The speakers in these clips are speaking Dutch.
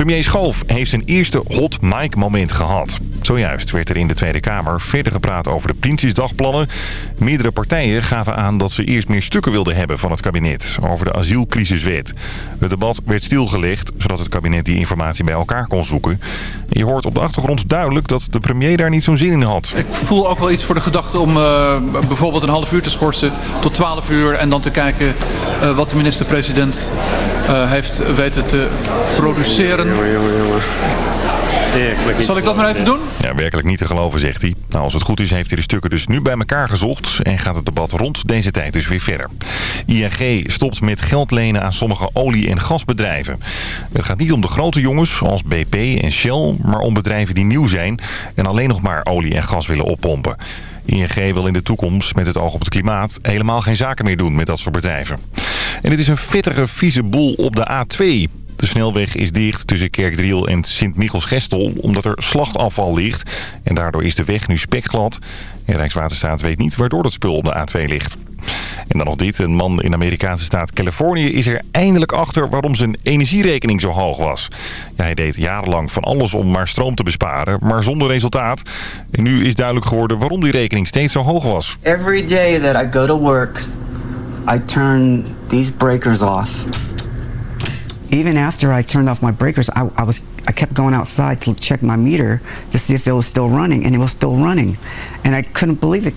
Premier Schoof heeft zijn eerste hot mic moment gehad. Zojuist werd er in de Tweede Kamer verder gepraat over de Prinsjesdagplannen. Meerdere partijen gaven aan dat ze eerst meer stukken wilden hebben van het kabinet over de asielcrisiswet. Het debat werd stilgelegd zodat het kabinet die informatie bij elkaar kon zoeken. je hoort op de achtergrond duidelijk dat de premier daar niet zo'n zin in had. Ik voel ook wel iets voor de gedachte om uh, bijvoorbeeld een half uur te schorsen tot 12 uur en dan te kijken uh, wat de minister-president uh, heeft weten te produceren. Jongen, jongen, jongen. Zal ik dat maar even doen? Ja, werkelijk niet te geloven, zegt hij. Nou, als het goed is, heeft hij de stukken dus nu bij elkaar gezocht... en gaat het debat rond deze tijd dus weer verder. ING stopt met geld lenen aan sommige olie- en gasbedrijven. Het gaat niet om de grote jongens, zoals BP en Shell... maar om bedrijven die nieuw zijn en alleen nog maar olie en gas willen oppompen. ING wil in de toekomst met het oog op het klimaat helemaal geen zaken meer doen met dat soort bedrijven. En het is een vettige, vieze boel op de A2. De snelweg is dicht tussen Kerkdriel en Sint-Michels-Gestel omdat er slachtafval ligt. En daardoor is de weg nu spekglad. En Rijkswaterstaat weet niet waardoor dat spul op de A2 ligt. En dan nog dit. Een man in de Amerikaanse staat Californië is er eindelijk achter waarom zijn energierekening zo hoog was. Hij deed jarenlang van alles om maar stroom te besparen, maar zonder resultaat. En nu is duidelijk geworden waarom die rekening steeds zo hoog was. Every day that I go to work, I turn these breakers off even after I turned off my breakers, I, I, was I kept going outside to check my meter to see if it was still running, and it was still running, and I couldn't believe it.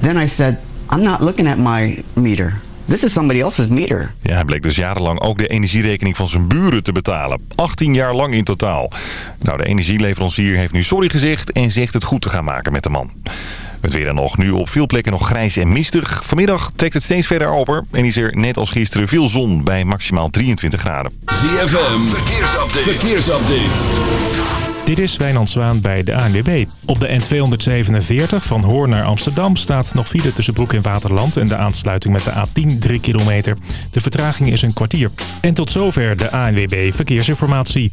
Then I said, "I'm not looking at my meter. This is somebody else's meter." Ja, hij bleek dus jarenlang ook de energierekening van zijn buren te betalen. 18 jaar lang in totaal. Nou, de energieleverancier heeft nu sorry gezegd en zegt het goed te gaan maken met de man. Het weer dan nog. Nu op veel plekken nog grijs en mistig. Vanmiddag trekt het steeds verder open. En is er net als gisteren veel zon bij maximaal 23 graden. ZFM, verkeersupdate. verkeersupdate. Dit is Wijnand Zwaan bij de ANWB. Op de N247 van Hoorn naar Amsterdam staat nog file tussen Broek en Waterland... en de aansluiting met de A10 3 kilometer. De vertraging is een kwartier. En tot zover de ANWB Verkeersinformatie.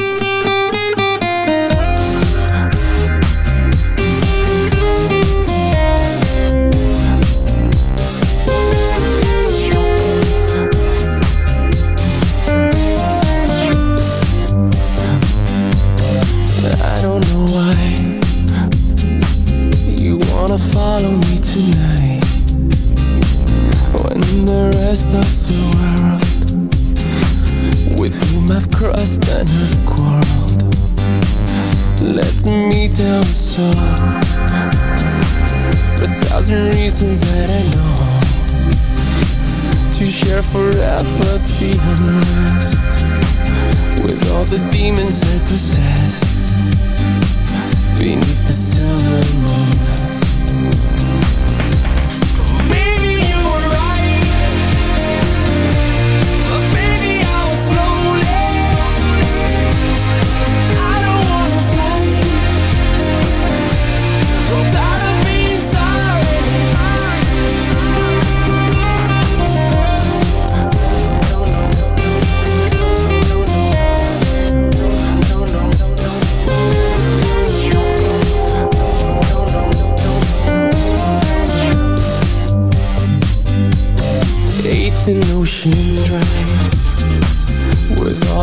crossed and have quarreled Let's meet elsewhere For a thousand reasons that I know. To share forever the unrest With all the demons I possess. Beneath the silver moon.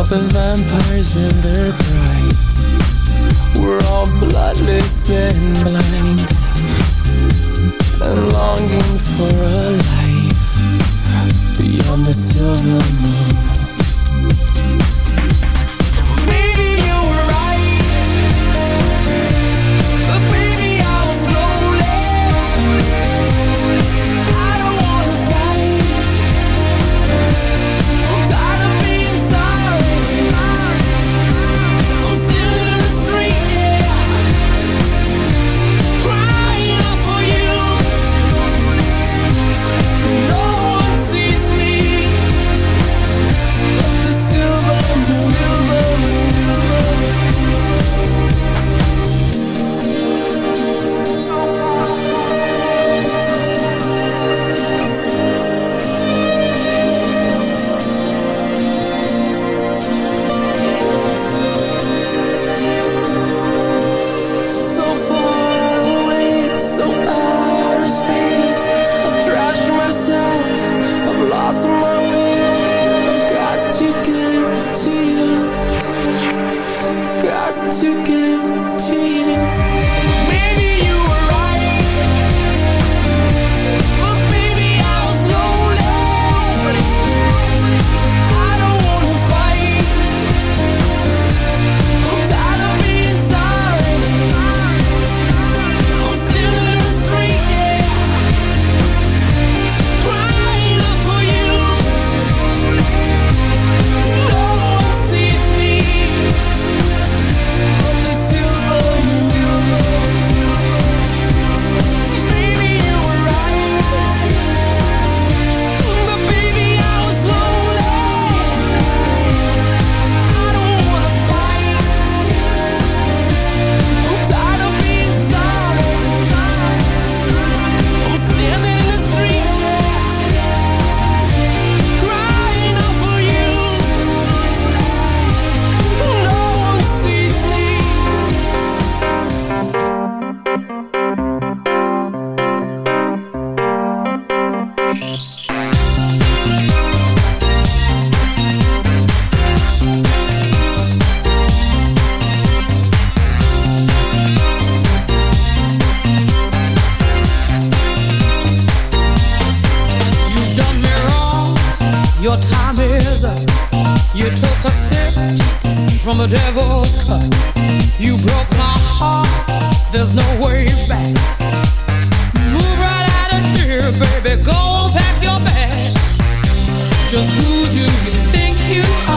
the vampires in their bright We're all bloodless and blind And longing for a life Beyond the silver moon. Just who do you think you are?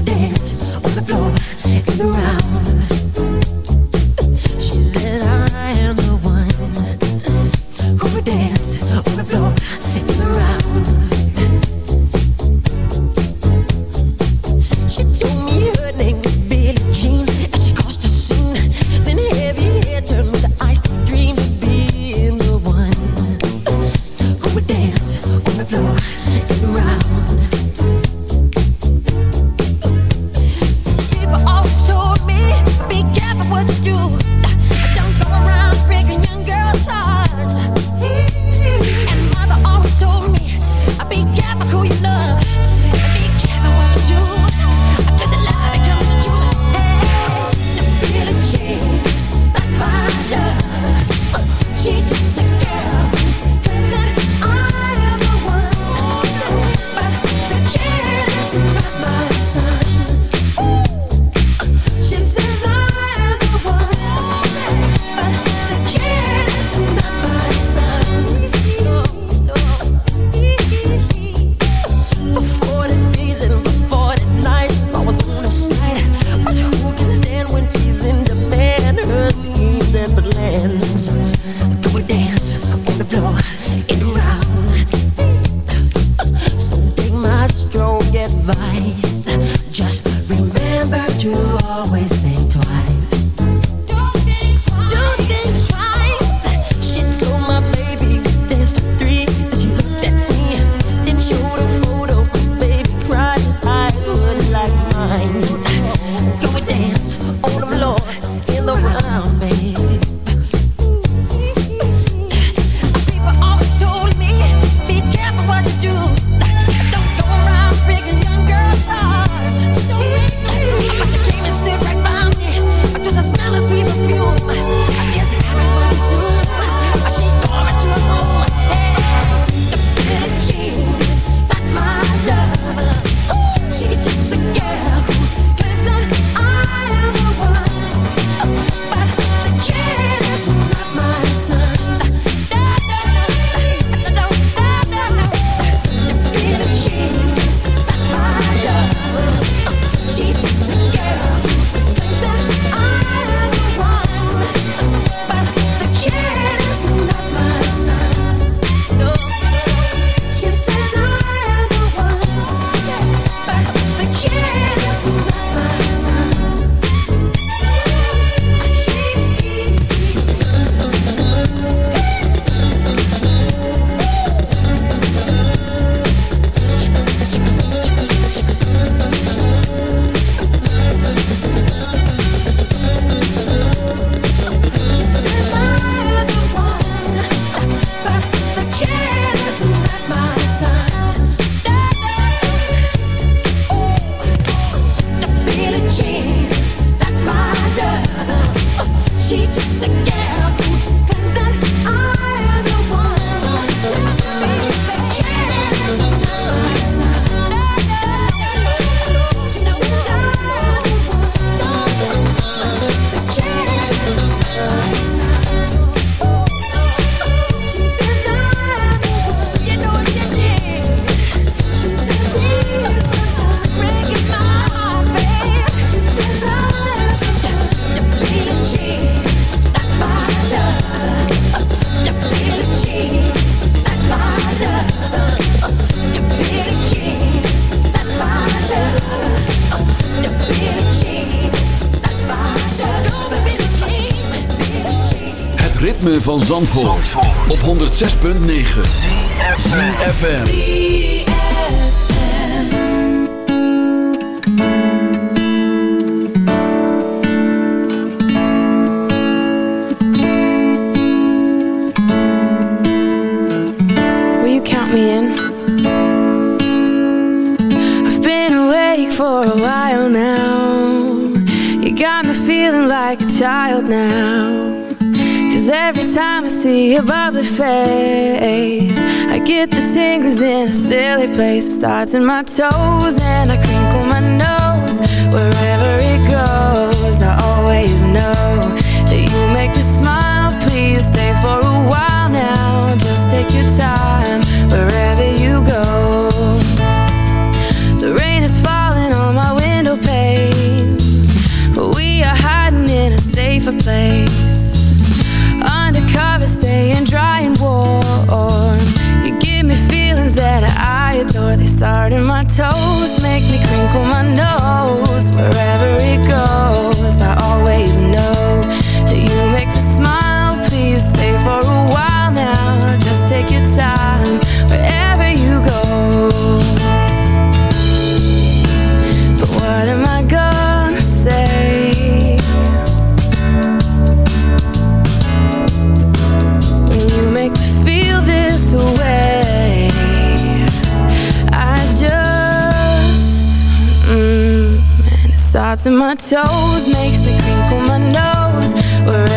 dance on the floor. van Zandvoort, Zandvoort. op 106.9 CFFM Will you count me in? I've been awake for a while now You got me feeling like a child now see your bubbly face. I get the tingles in a silly place. Starts in my toes and I crinkle my nose. Wherever it goes, I always know That you make me smile, please stay for a while now. Just take your time, wherever Starting my toes, make me crinkle my nose. Wherever it to my toes makes me crinkle my nose. We're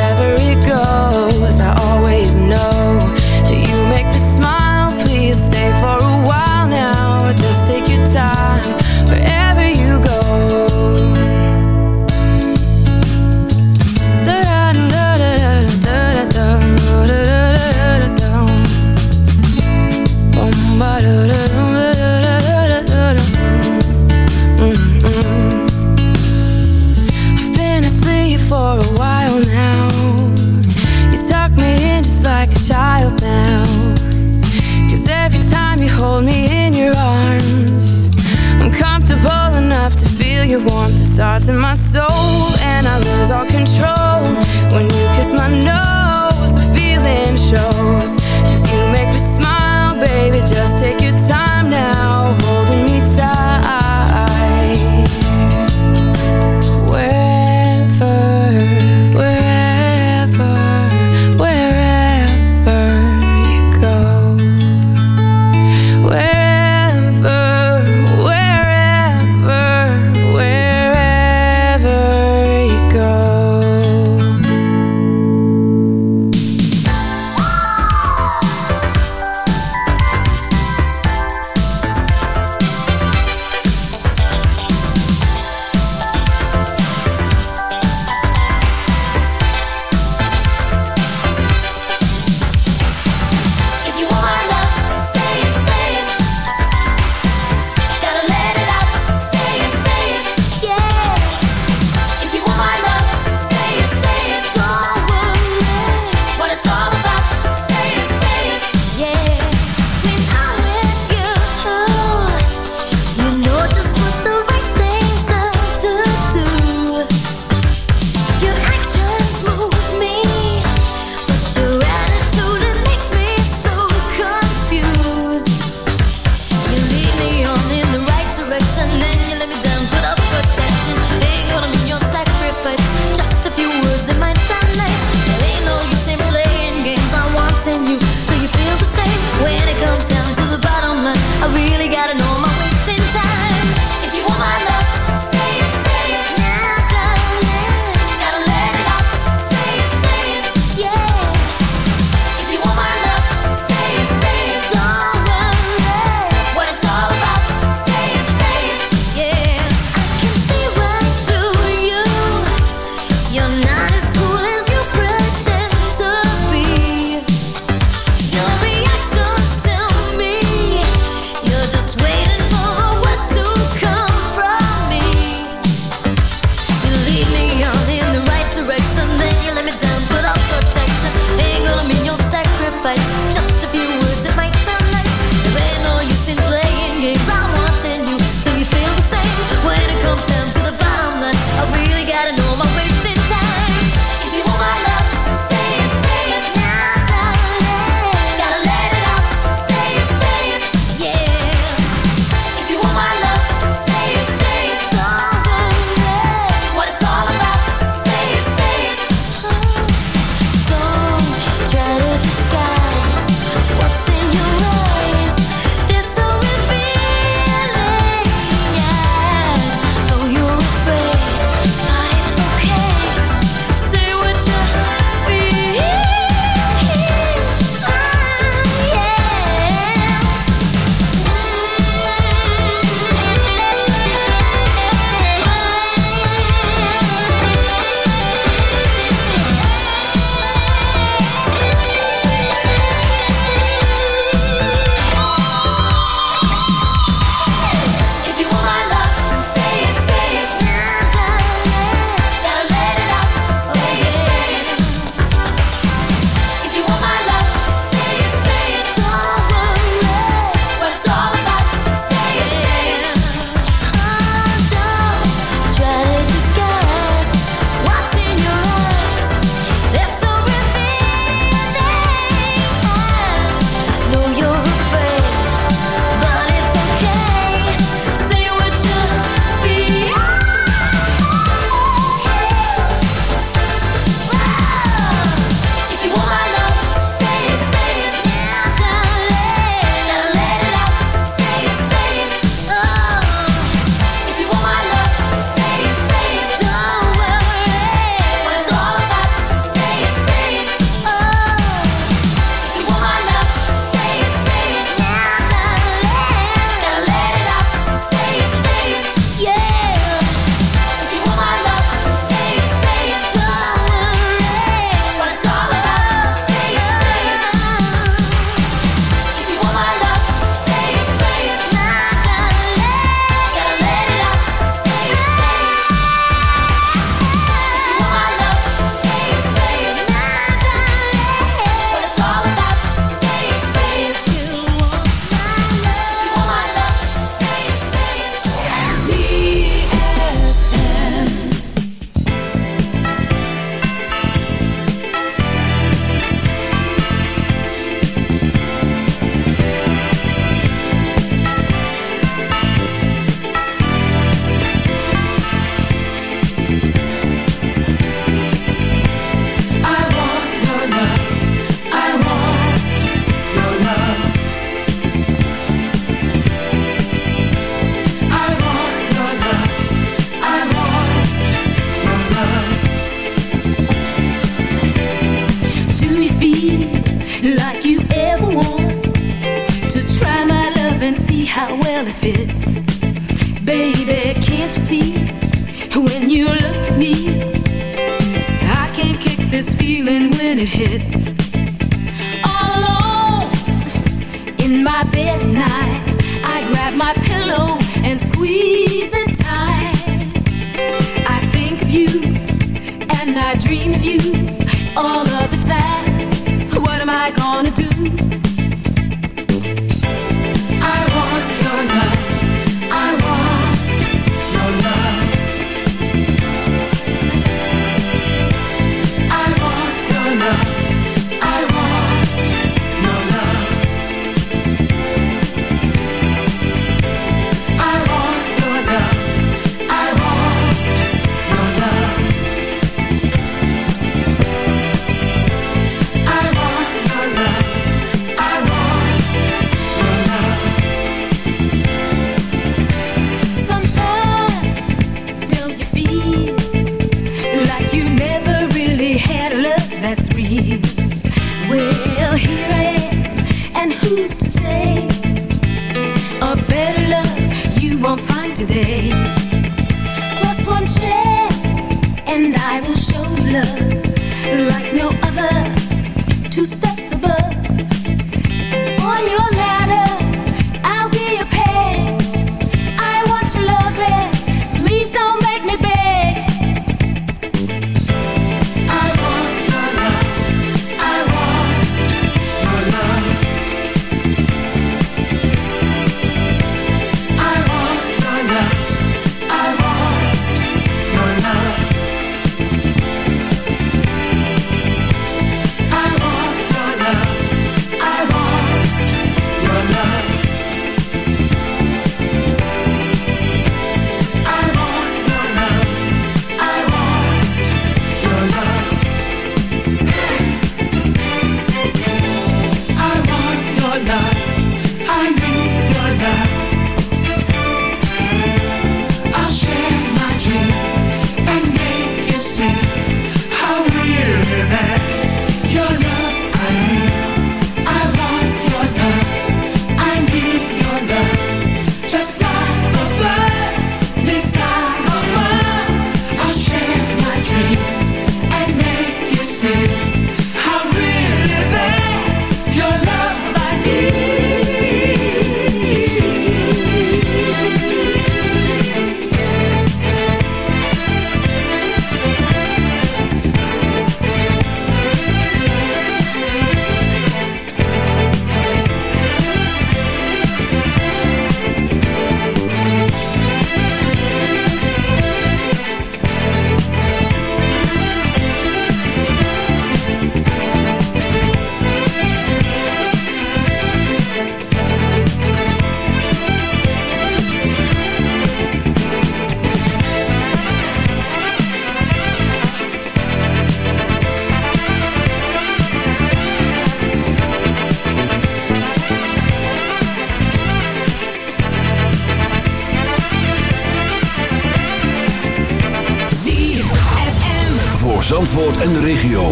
En de regio.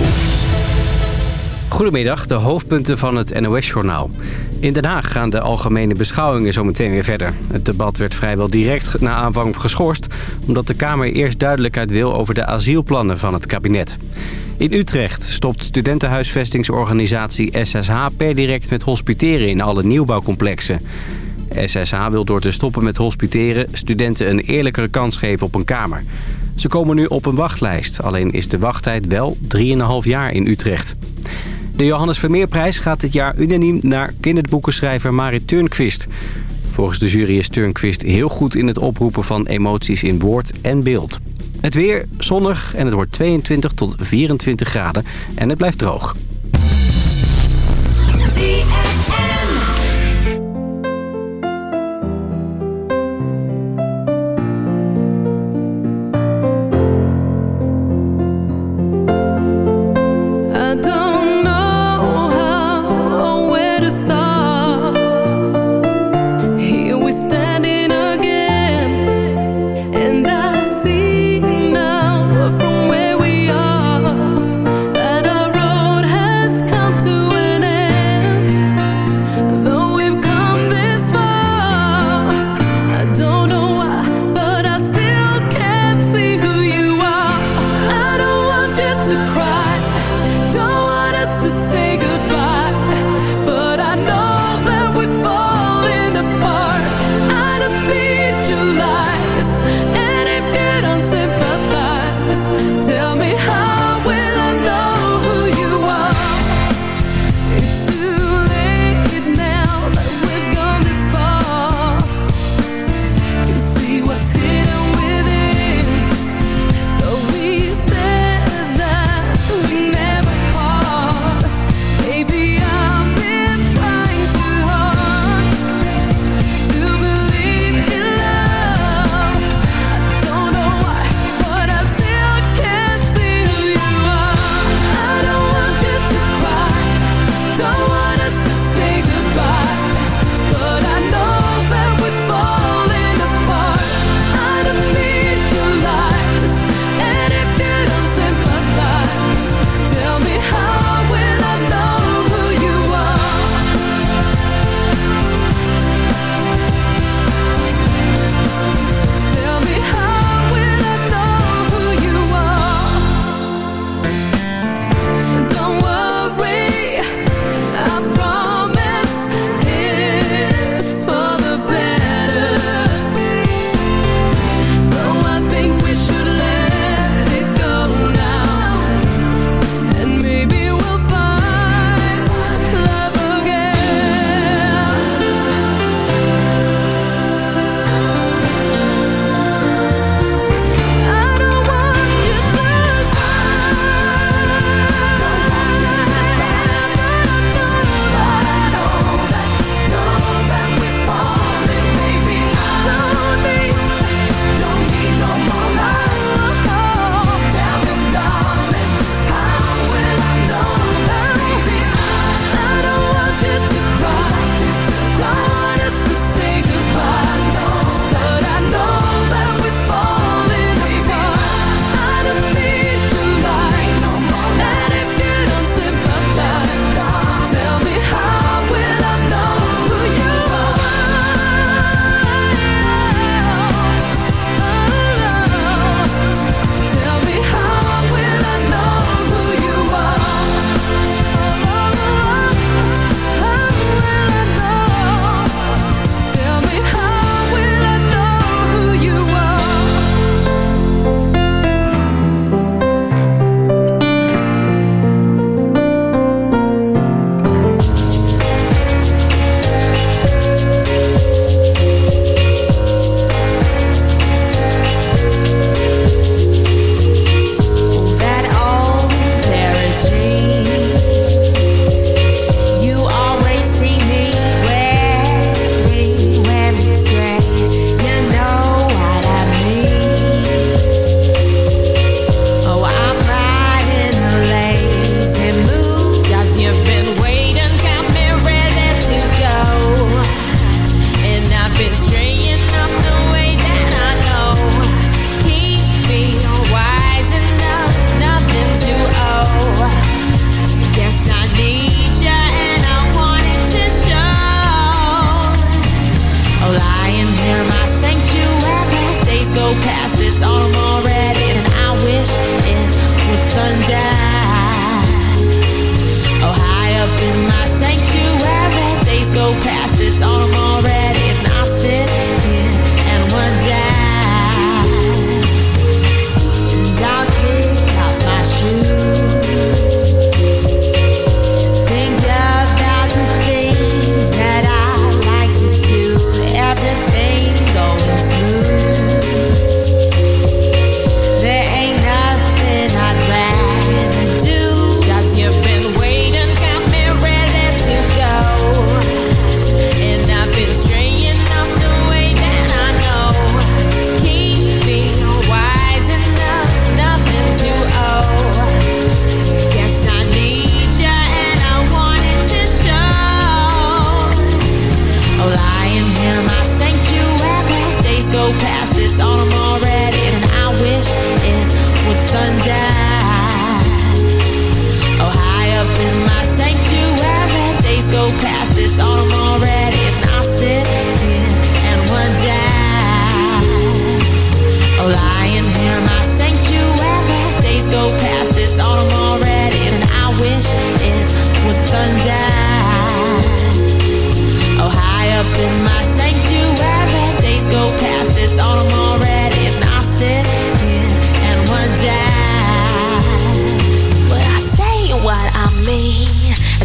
Goedemiddag, de hoofdpunten van het NOS-journaal. In Den Haag gaan de algemene beschouwingen zometeen weer verder. Het debat werd vrijwel direct na aanvang geschorst... omdat de Kamer eerst duidelijkheid wil over de asielplannen van het kabinet. In Utrecht stopt studentenhuisvestingsorganisatie SSH per direct met hospiteren in alle nieuwbouwcomplexen. SSH wil door te stoppen met hospiteren studenten een eerlijkere kans geven op een kamer. Ze komen nu op een wachtlijst, alleen is de wachttijd wel 3,5 jaar in Utrecht. De Johannes Vermeerprijs gaat dit jaar unaniem naar kinderboekenschrijver Marit Turnquist. Volgens de jury is Turnquist heel goed in het oproepen van emoties in woord en beeld. Het weer zonnig en het wordt 22 tot 24 graden en het blijft droog.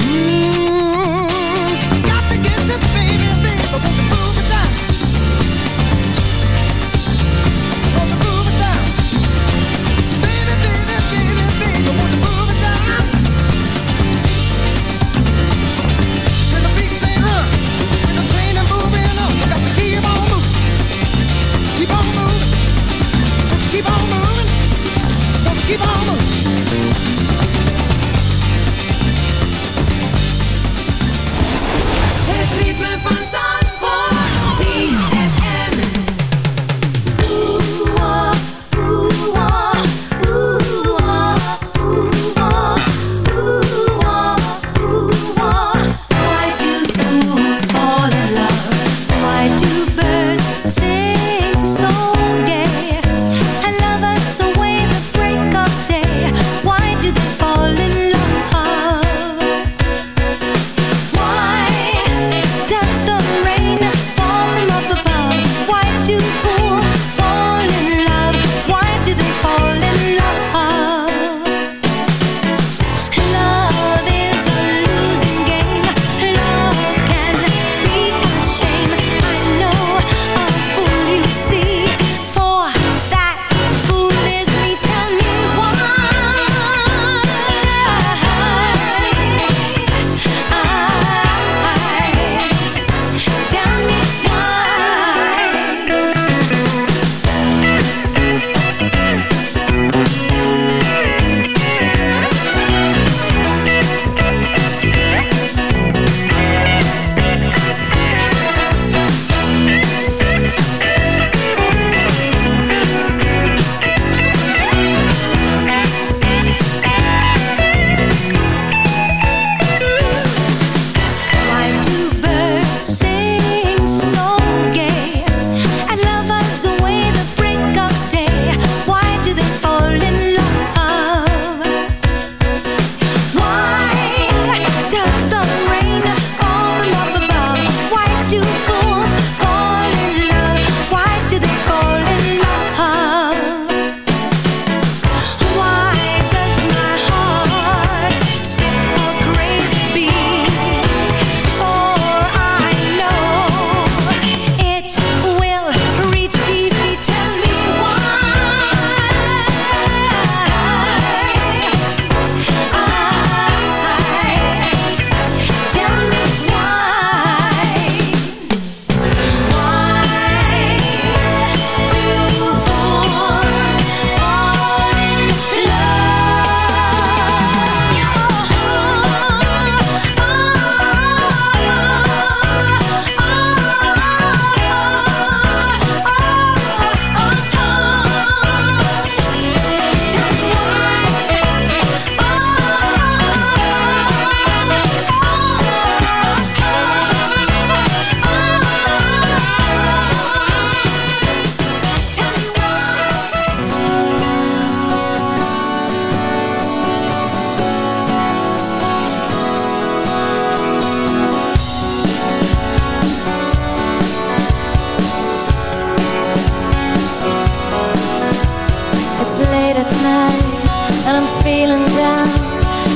Hmm.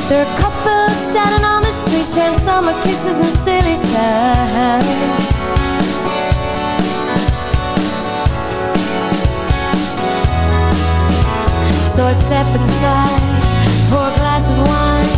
There are couples standing on the street sharing summer kisses and silly signs. So I step inside, pour a glass of wine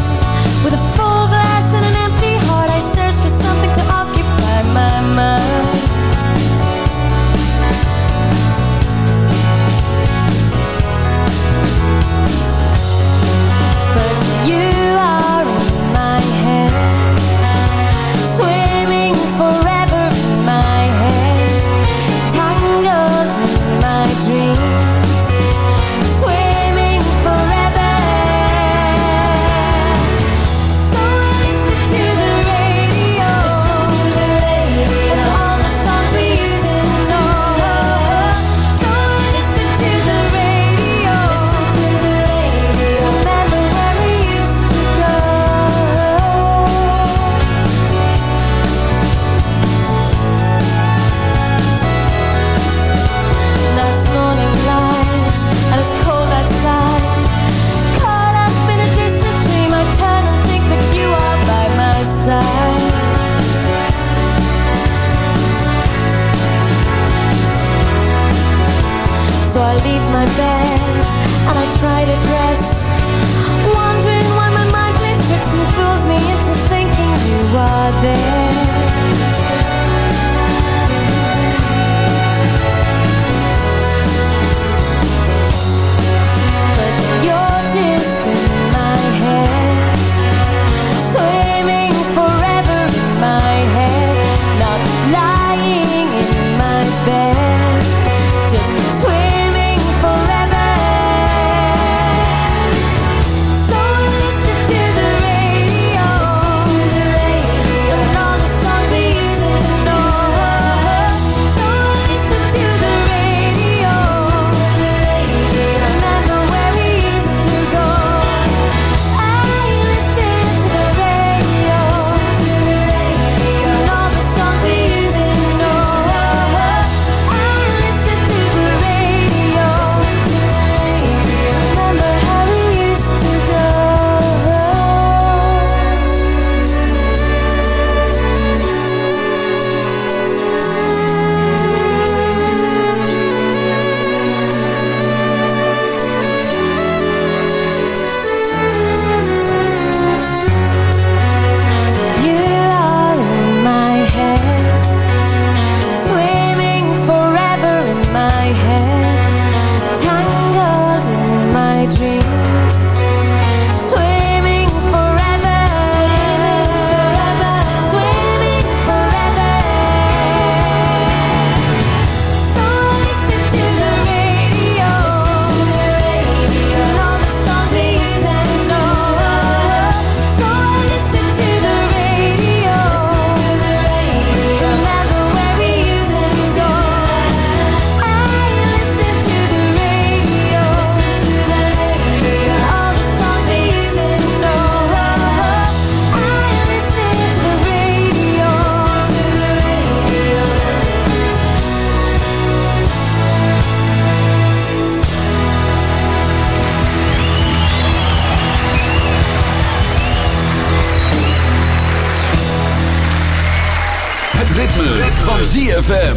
ritme, ritme. van ZFM.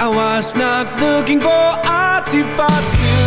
I was not looking for artifacts.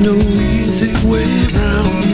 no easy way round.